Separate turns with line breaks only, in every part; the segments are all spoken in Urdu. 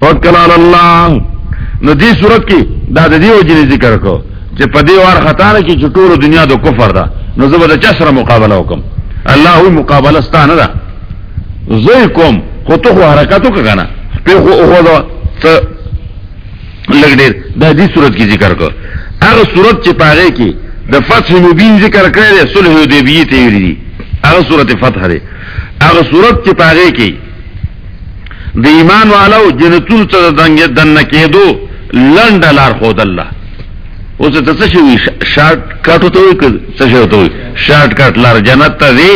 توکل علی اللہ. نو دی صورت کی دا دی او جنی ذکر کو. چې په دی وار خطا نه کی چې ټول دنیا د کفر ده نو زه به چا سره مقابله وکم الله وی مقابله ستانه ده زه کوم، خو ته خو حرکتو کنه په خو خو دا ته لګ ډیر دا دی صورت کی ذکر کو. هغه صورت چې پاره کی د فتح مبین ذکر کړی دی صلح حدیبیه ته ویری دی. هغه صورت فتح دی هغه صورت چې پاره کی د ایمان والو جنتون ته دنګ دن کېدو لند لار خود الله. اوس ته څه شي شارټ کټ ته وي څه شي ته وي شارټ کټ لار جنت ته دی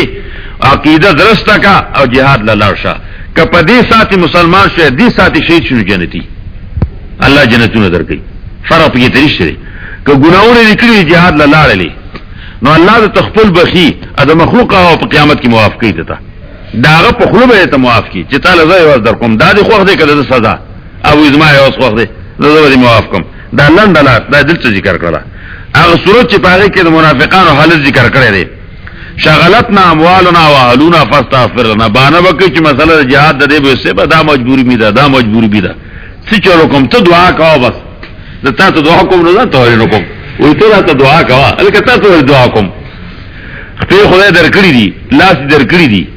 عقیده درست کا او جهاد لاله شه. کپه دې ساتي مسلمان شه دې ساتي شهید شنو جنتی الله جنتونه درکې فرق یې ترشته که ګناونه نکړي جهاد لاله لې نو الله د تخپل بخي ا مخلوق او په قیامت کې معاف کوي ته. داغه په خلو به ته معاف کی، چې تعالی زای ور در کوم. دا دي خو دې کده سزا؟ او ازما یې اوس خو دې زه به معاف کوم دا لند لا دا دل څه ذکر کړه هغه صورت چې پاره کې د منافقانو حالت ذکر کړی دی. شغلتنا، اموالنا واهلنا فاستغفر لنا. بانا وکي چې مسله جهاد د دې به سه به دا مجبوری می ده، دا مجبوری می ده. څه چلو کوم؟ ته دعا کاوه بس. د تاسو دعا کوم نه ته نه کوم. وې ته ته دعا کاوه الکه تاسو دعا کوم. خپل خدای درکړي دي، لاس درکړي دي.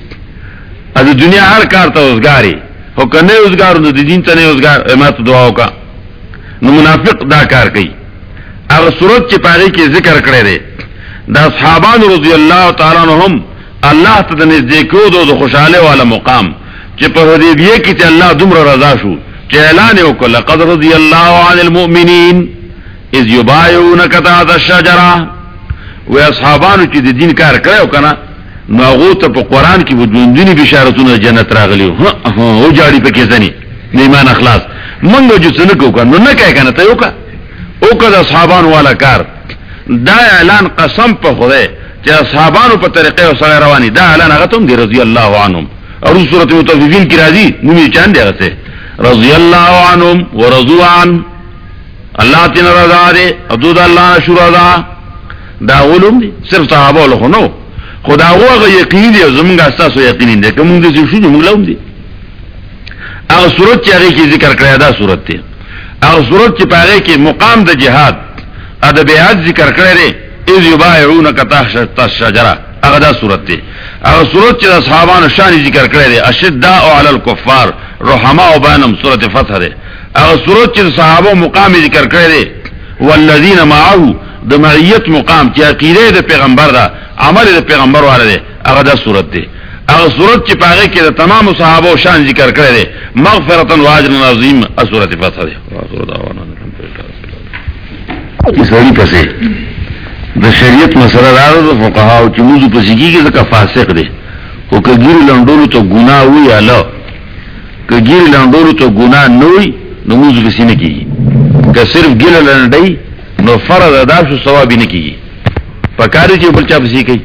از دنیا ہر کار تا ازگاری ہو کنے ازگار نو دی دین تا نے ازگار اما تو دعاو کا نو منافق دا کار کئی اگر صورت چی پاگی کی ذکر کرے دے دا صحابان رضی اللہ تعالیٰ نهم اللہ تا دنیز دیکھو دو دو خوشحالے والا مقام. چی پر حدیبیے کی تی اللہ دمر رضا شو چی اعلانے وکل لقد رضی اللہ عن المؤمنین از یبایونک تا دا شجرہ و اصحابانو چی دی دین کار کرے وکنا نو هغه ته په قران کې وجوندنی بشارتونه جنت راغلی ها او جاړي په کې ځنی ایمان اخلاص. مونږ جو څه نه کوو نو نه کوي کنه ته یو کا او کدا اصحابانو والا کار. دا اعلان قسم په خوده چې اصحابانو په طریقې او سره رواني دا اعلان هغه ته دی، رضی الله عنهم. او سورۃ متففین کی راضی نومي چاند هغه ته رضی الله عنهم ورضوا عن. الله تعالی رضا دے حدود الله شورا دا. دا علوم دي صرف صحابه له نو خدا هغه یقین دی زمونږه اساسو یقین دی. کوم دې شو، نو موږ لوم دي. هغه صورت چې هغه کې ذکر کړی، دا صورت دی. هغه صورت چې پاره کې مقام د جهاد ادب یاد ذکر کړی دی، اذ یبایعونک تحت الشجره. هغه دا صورت دی. هغه صورت چې اصحابانو شان ذکر کړی دی، اشداء علی الكفار رحماء بینهم سوره فتح دی. هغه صورت چې صحابه مقام ذکر کړی دی، والذین معه، د معیت مقام، چې عقیده د پیغمبر دا عمل د پیغمبر واره دی. هغه د صورت دی. هغه صورت چې پاره کې د تمام صحابه او شان ذکر کړی دی. مغفرتا و اجر عظیم سورۃ فتح دی. اسوری پسې. د شریعت مسله راځي د فقها او چې موږ سګي کې ځکه فاسق دی. او کګیر لندولو ته ګناه وی اله. کګیر لندولو ته ګناه نه وي نو موږ کې که صرف ګل لندای نو فرض ادا شو ثواب نه کیږي پکاري چی بل چا بسی کوي.